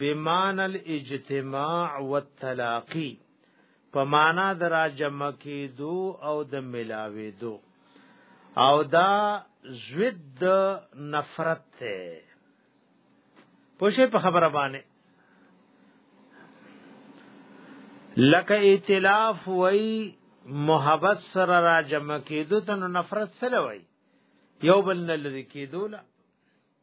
بمان الاجتماع والتلاقی په معنا درا جمع کیدو او د ملاوي دو او دا زوید نفرت ته پوشه په خبره باندې لکه ائتلاف وای محبت سره را جمع کیدو ته نفرت سره وای یو بل نه لری کیدو لا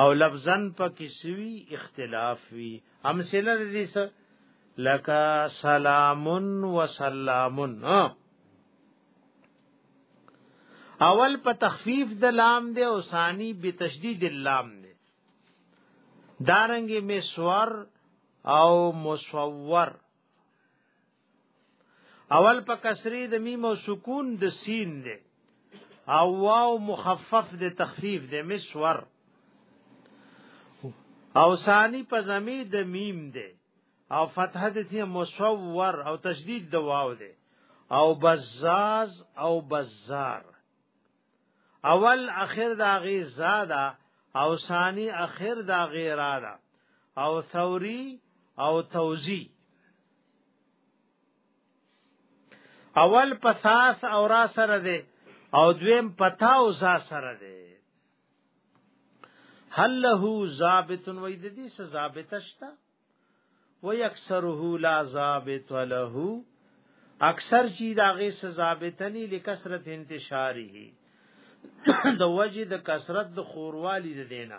او لفظا پکې سوي اختلاف وي امثله دې څه لکا سلام و سلام اول په تخفیف د لام دی او ثانی به تشدید اللام دی دارنګ مسور او مصور اول په کسری د میم او سکون د سین دی او واو مخفف د تخفیف د مسور او ثانی په زمی د میم دی او فتحه د تی مصور او تشدید د واو دی او بزاز او بزار اول اخر دا غی زاده او ثانی اخر دا غیراده او ثوری او توزی اول پساس او را سره دی او دویم پتا او زا سره دی هل له ضابط وې د دې څه ضابط شته و یکسره لا ضابط له اکثر چی داغه څه ضابط نه لکثرت انتشاره د وجه د کثرت د خوروالی د دینه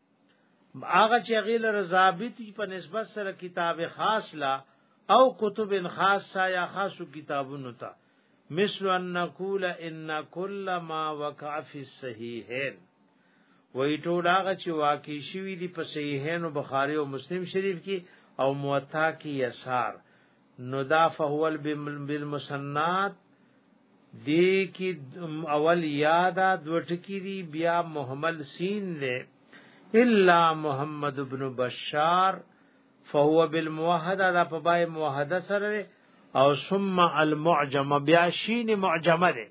هغه چې غیل رضابط په نسبت سره کتاب خاص لا او کتب خاصه یا خاصو کتابونو ته مثل ان نقول ان كل ما وقع في الصحيحين وی ټول هغه چې واقع شوی دی په صحیحین بخاری او مسلم شریف کې او موطا کې یسار نو دا فهو بالمسنات دی کی اول یادا دوټکی دی بیا محمل سین دی الا محمد ابن بشار فهو بالموحده دا په بای موحده سره او ثم المعجم بیا شین معجمه دی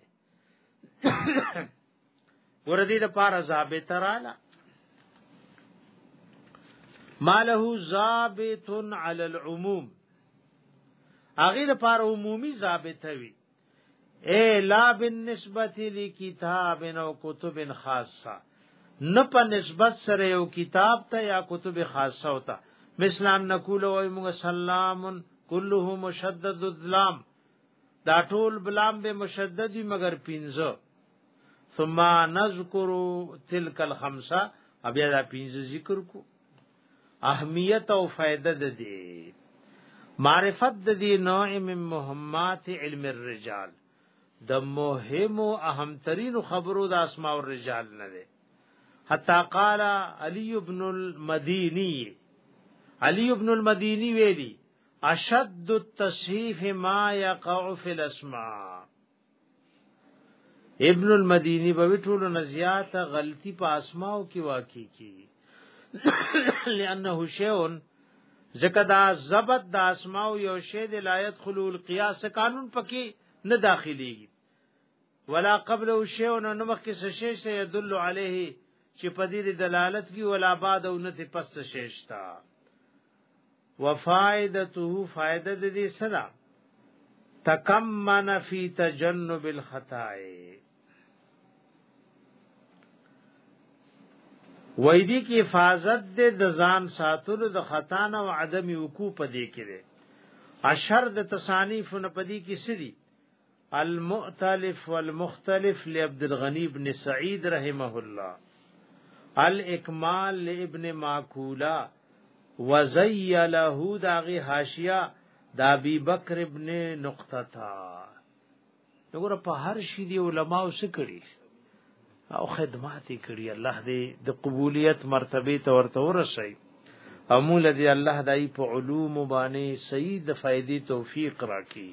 ګور دې د پاره ضابط رااله ماله ضابط علی العموم اغه د پاره عمومي ضابط وي اے لا بالنسبه لکتاب او کتب خاصه نه په نسبت سره یو کتاب ته یا کتب خاصه وتا مثلان نقول او موږ سلام كله مشدد الظلام دا ټول بلام به مشددي مگر پینځه ثم نذكر تلك الخمسه بیا دا پنځه ذکر کو اهمیت او فائدہ د دې معرفت د دې نوع من مهمات علم الرجال د مهم او اهم ترین خبرو د اسماء الرجال نه ده حتا قال علی ابن المدینی علی ابن المدینی ویلی اشد التصحیف ما یقع فی الاسماء ابن المديني به ټولو نزيات غلطي په اسماو کې واقع کی لانه شيون ځکه دا ضبط د اسماء یو شی د لایت خلول قیاس قانون پکې نه داخليږي ولا قبل او شی او نو مخکې څه شی څه يدل عليه چې په دې دلالت کی ولا بعد او نه پس څه شی شتا وفائدته فائدہ د دې صدا تکمن فی تجنب الخطائے ویدی کی حفاظت دے د ځان ساتلو د خطا نه او عدم وقوع پدې کې ده اشر د تصانیف نه پدې کې سری المؤتلف والمختلف لعبد الغنی ابن سعید رحمه الله الاکمال لابن ماکولا وزیله داغه حاشیه دا ابي بکر ابن نقطه تا وګوره په هر شي دی علما او سکړي او خدمات کړي الله دې د قبولیت مرتبه ته ورته ورسي امول دې الله دای په علوم باندې سید فائدې توفیق راکړي